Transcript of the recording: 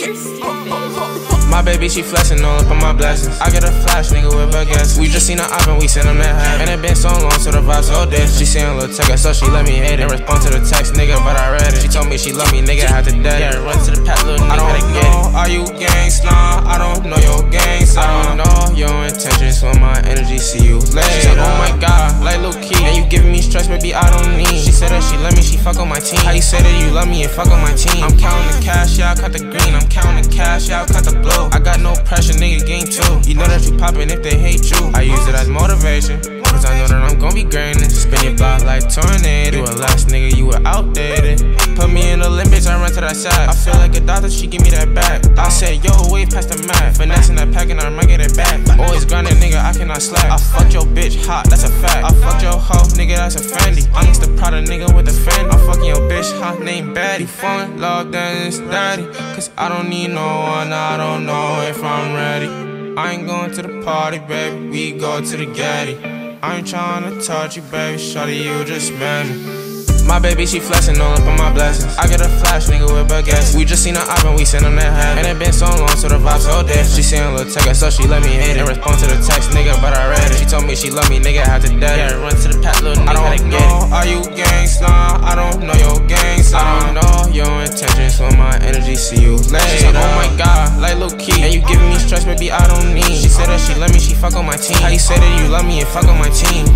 My baby, she flexing all up on my blessings. I get a flash, nigga, with baguettes. We just seen her up and we sent them that hat. And it been so long, so the vibe so dead. She seen a little text, so she let me hit it. In response to the text, nigga, but I read it. She told me she love me, nigga, had to dead. Yeah, run to the pack, little nigga, I don't know, are you gangsta? I don't know your gangsta. I don't uh-huh. know your intentions, for my energy, see you later. She said, oh my god, like Lil Key. And you giving me stress, baby, I don't love me, she fuck on my team. How you say that you love me and fuck on my team? I'm counting the cash, yeah, I cut the green. I'm counting the cash, yeah, I cut the blue. I got no pressure, nigga, game two. You know that you poppin' if they hate you. I use it as motivation. Cause I know that I'm gon' be greatness. Spin your block like tornado. You a last nigga, you were outdated. Put me in the limits, I run to that side. I feel like a doctor, she give me that back. I said, yo, wave past the mat. Finessing that pack and I might get it back. Always grinding, nigga, I cannot slack. I your bitch hot, that's a fact. I fucked your hoe, nigga, that's a Fendi. I'm just the product, nigga, with a Fendi. I'm fucking your bitch hot, named Betty. Fun, love, it's daddy. Cause I don't need no one, I don't know if I'm ready. I ain't going to the party, baby, we go to the Getty. I ain't trying to touch you, baby, shawty, you just met me. My baby, she flexing all up on my blessings. I get a flash, nigga, with baguettes. We just seen her up and we sent them that hat. And it been so long, so the vibe so dead. She seen a little text, so she let me hit it. In response to the text, nigga, but I read it. She told me she love me, nigga, had to dead. Yeah, run to the pack, little nigga, I don't know, are you gangsta? I don't know your gangsta. I don't know your intentions, so my energy, see you later. She said, oh my god, like Lil Key. And you giving me stress, baby, I don't need. She said that she love me, she fuck on my team. How you say that you love me and fuck on my team?